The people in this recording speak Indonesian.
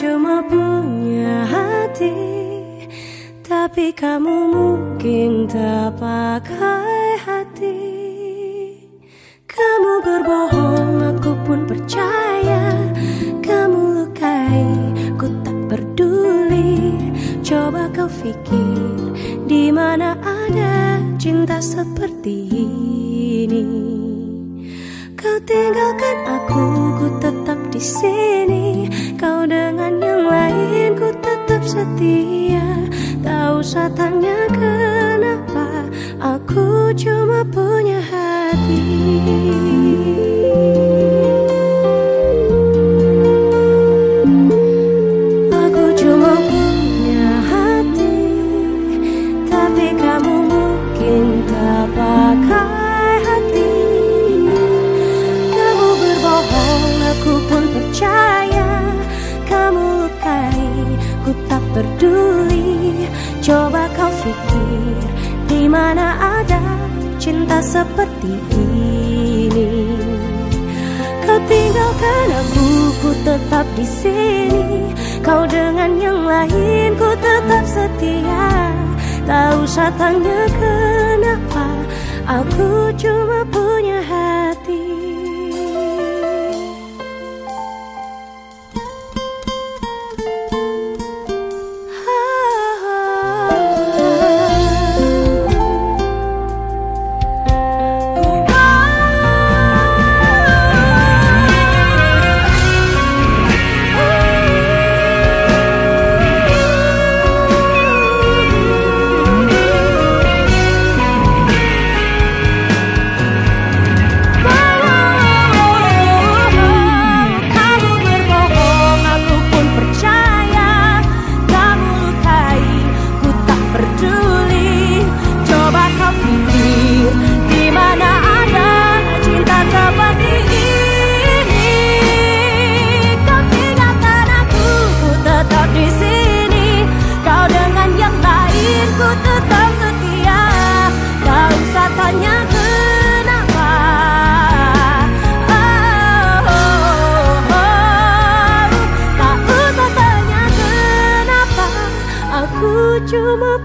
cuma punya hati Tapi kamu mungkin tak pakai hati. Kamu berbohong, aku pun percaya. Kamu lukai, ku tak peduli. Coba kau pikir di mana ada cinta seperti ini? Kau tinggalkan aku, ku sini. Kau dengan yang lain ku tetap setia. Tak usah tanya kenapa Aku cuma punya hati ku tak peduli. Coba kau pikir di mana ada cinta seperti ini? Kau tinggalkan aku, ku tetap di sini. Kau dengan yang lain, ku tetap setia. Tak usah tanya kenapa Aku cuma punya cuma